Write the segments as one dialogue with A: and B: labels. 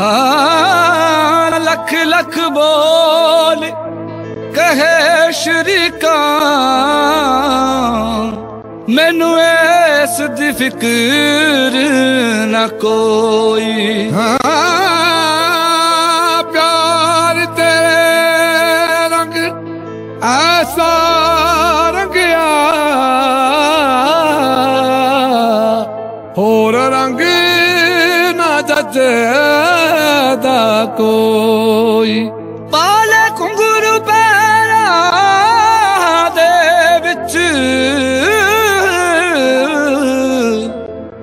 A: ਹਾਂ, ਲੱਖ ਲੱਖ ਬੋਲ ਕਹੇ ਸ਼ਰੀਕਾਂ। ਮੈਨੂੰ ਇਸ ਦੀ ਫਿਕਰ ਨਾ ਕੋਈ।
B: ਹਾਂ, ਪਿਆਰ ਤੇਰੇ ਰੰਗ, ਐਸਾ ਰੰਗਿਆ ਹੋਰ ਰੰਗ ਨਾ ਜੱਜਦਾ ਕੋਈ
A: ਪਾਲੇ ਘੁੰਗਰੂ ਪੈਰਾਂ ਦੇ ਵਿੱਚ।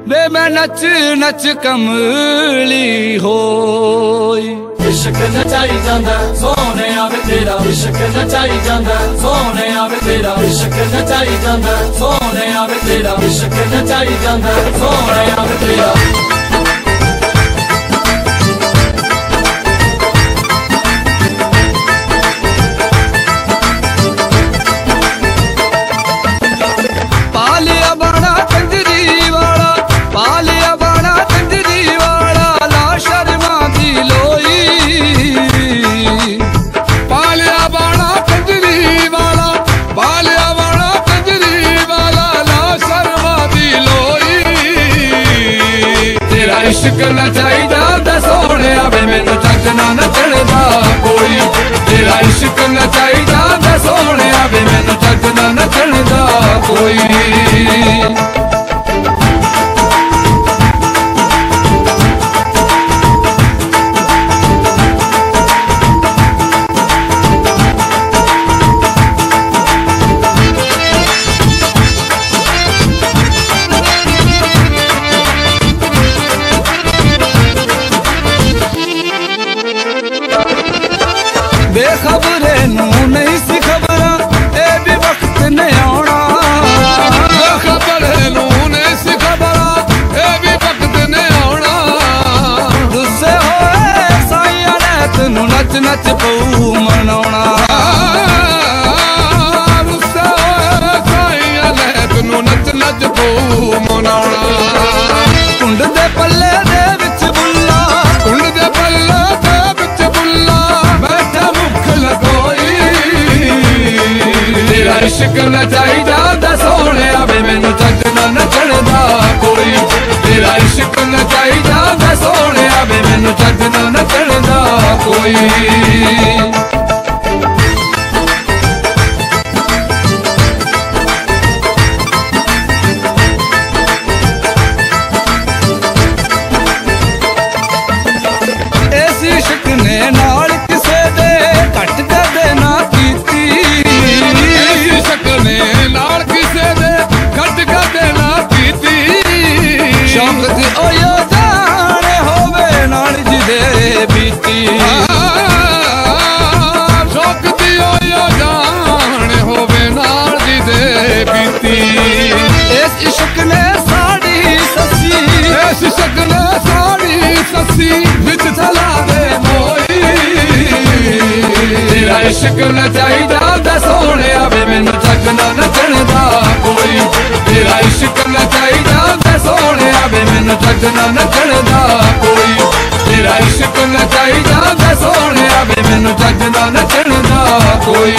A: ਵੇ ਮੈਂ ਨੱਚ ਨੱਚ ਕਮਲੀ ਹੋਈ।
C: ਇਸ਼ਕ ਨਚਾਈ ਜਾਂਦਾ ਸੋਹਣੇ ਆਵੇ ਤੇਰਾ ਇਸ਼ਕ ਨਚਾਈ ਜਾਂਦਾ ਸੋਹਣੇ ਆਵੇ ਤੇਰਾ ਇਸ਼ਕ ਨਚਾਈ ਜਾਂਦਾ ਸੋਹਣੇ ਆਵੇ ਤੇਰਾ ਇਸ਼ਕ ਨਚਾਈ ਜਾਂਦਾ ਸੋਹਣੇ ਆਵੇ ਤੇਰਾ
A: ਇਸ਼ਕ ਨਾ ਚਾਹੀਦਾ ਦਾ ਸੋਹਣਿਆ ਵੇ ਮੈਨੂੰ ਜੱਗ ਨਾ ਨਚਣਦਾ ਕੋਈ ਤੇਰਾ ਇਸ਼ਕ ਨਾ ਚਾਹੀਦਾ। ਬੇਖਬਰੇ ਨੂੰ ਨਹੀਂ ਸੀ ਖਬਰਾਂ ਇਹ ਵੀ ਵਕਤ ਨੇ ਆਉਣਾ।
B: ਖਬਰ ਨੂੰ ਨੇ ਸੀ ਖਬਰਾਂ ਇਹ ਵੀ ਵਕਤ ਨੇ ਆਉਣਾ।
A: ਗੁੱਸੇ ਹੋਏ ਸਾਈਆਂ ਨੇ ਤੈਨੂੰ ਨੱਚ ਨੱਚ ਪਊ ਮਨਾਉਣਾ ਤੇਰਾ ਚਾਹੀਦਾ ਦਾ ਸੋਹਣਿਆ ਵੇ ਮੈਨੂੰ ਜੱਗ ਨਾ ਨਚਣਦਾ ਕੋਈ। ਤੇਰਾ ਇਸ਼ਕ ਨਾ ਚਾਹੀਦਾ ਦਾ ਸੋਹਣਿਆ ਵੇ ਮੈਨੂੰ ਜੱਗ ਨਾ ਨਚਣਦਾ ਕੋਈ। ਇਸ਼ਕ ਨੇ ਸਾਡੀ ਸੱਸੀ।
B: ਇਸ ਸਕਨੇ ਸਾੜੀ ਸੱਸੀ ਵਿੱਚ ਚਲਾ ਦੇ ਮੋਈ।
A: ਤੇਰਾ ਇਸ਼ਕ ਨਾ ਚਾਹੀਦਾ ਦਾ ਸੋਹਣਿਆ ਵੇ ਮੈਨੂੰ ਜੱਗ ਨਾ ਨਚਣਦਾ ਕੋਈ। ਤੇਰਾ ਇਸ਼ਕ ਨਾ ਚਾਹੀਦਾ ਦਾ ਸੋਹਣਿਆ ਵੇ ਮੈਨੂੰ ਜੱਗ ਨਾ ਨਚਣਦਾ ਕੋਈ। ਤੇਰਾ ਇਸ਼ਕ ਨਾ ਚਾਹੀਦਾ ਦਾ ਸੋਹਣਿਆ ਵੇ ਮੈਨੂੰ ਜੱਗ ਨਾ ਨਚਣਦਾ ਕੋਈ।